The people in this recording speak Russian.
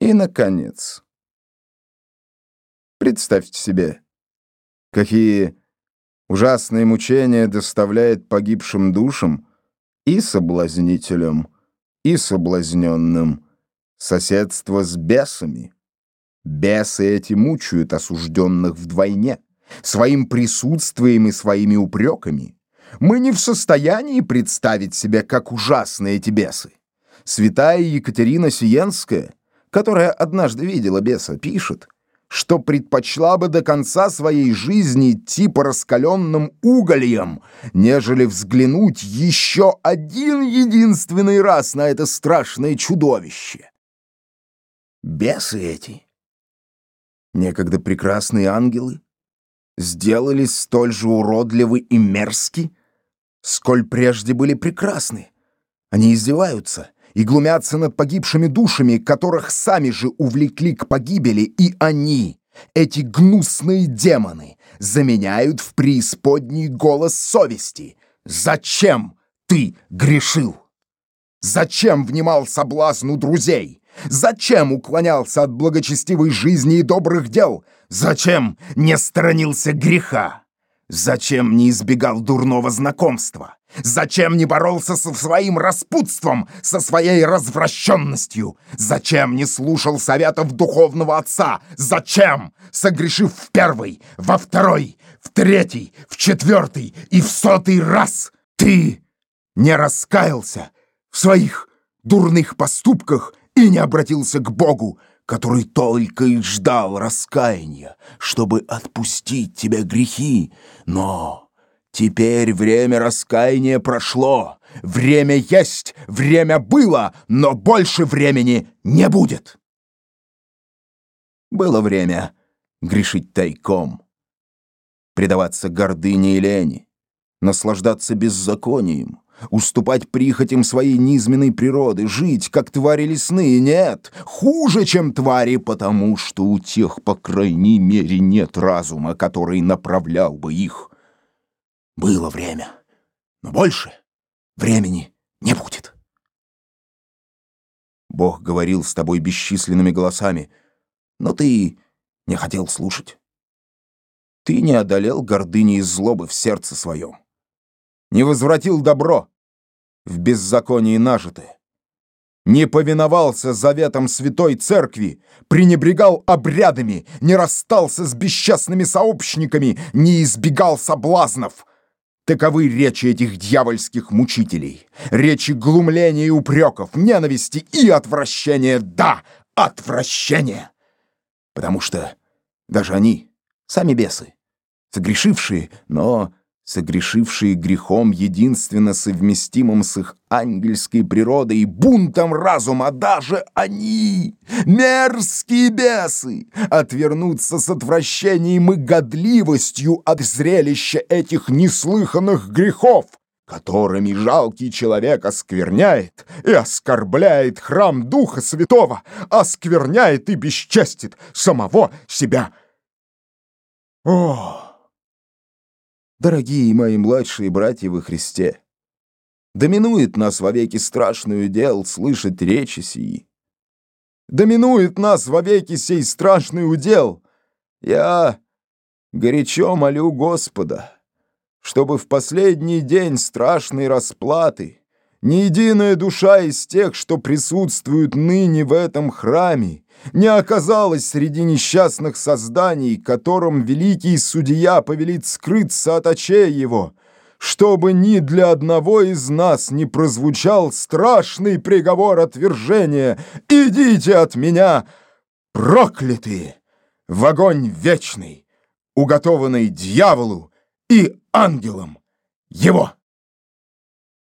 И, наконец, представьте себе, какие ужасные мучения доставляет погибшим душам и соблазнителям, и соблазненным соседство с бесами. Бесы эти мучают осужденных вдвойне, своим присутствием и своими упреками. Мы не в состоянии представить себе, как ужасны эти бесы. Святая Екатерина Сиенская, которая однажды видела беса, пишет, что предпочла бы до конца своей жизни идти по раскаленным угольям, нежели взглянуть еще один единственный раз на это страшное чудовище. Бесы эти, некогда прекрасные ангелы, сделались столь же уродливы и мерзки, сколь прежде были прекрасны. Они издеваются и глумятся над погибшими душами, которых сами же увлекли к погибели, и они, эти гнусные демоны, заменяют в преисподней голос совести. Зачем ты грешил? Зачем внимал соблазну друзей? Зачем уклонялся от благочестивой жизни и добрых дел? Зачем не сторонился греха? Зачем не избегал дурного знакомства? Зачем не боролся со своим распутством, со своей развращенностью? Зачем не слушал советов духовного отца? Зачем, согрешив в первый, во второй, в третий, в четвертый и в сотый раз, ты не раскаялся в своих дурных поступках и не обратился к Богу, который только и ждал раскаяния, чтобы отпустить тебе грехи, но Теперь время раскаяния прошло. Время есть, время было, но больше времени не будет. Было время грешить тайком, предаваться гордыне и лени, наслаждаться беззаконием, уступать прихотям своей низменной природы, жить, как твари лесные. Нет, хуже, чем твари, потому что у тех, по крайней мере, нет разума, который направлял бы их. Было время, но больше времени не будет. Бог говорил с тобой бесчисленными голосами, но ты не хотел слушать. Ты не одолел гордыни и злобы в сердце своем, не возвратил добро в беззаконии нажитое, не повиновался заветам Святой Церкви, пренебрегал обрядами, не расстался с бесчестными сообщниками, не избегал соблазнов — Таковы речи этих дьявольских мучителей. Речи глумления и упреков, ненависти и отвращения. Да, отвращения! Потому что даже они, сами бесы, согрешившие, но согрешившие грехом единственно совместимым с их ангельской природой и бунтом разума, даже они, мерзкие бесы, отвернутся с отвращением и годливостью от зрелища этих неслыханных грехов, которыми жалкий человек оскверняет и оскорбляет храм Духа Святого, оскверняет и бесчестит самого себя. О! Дорогие мои младшие братья во Христе, доминует нас вовеки страшную дел слышать речи сии. Доминует нас вовеки сей страшный удел. Я горячо молю Господа, чтобы в последний день страшной расплаты ни единая душа из тех, что присутствуют ныне в этом храме, не оказалось среди несчастных созданий, которым великий судья повелит скрыться от очей его, чтобы ни для одного из нас не прозвучал страшный приговор отвержения «Идите от меня, проклятые, в огонь вечный, уготованный дьяволу и ангелам его!»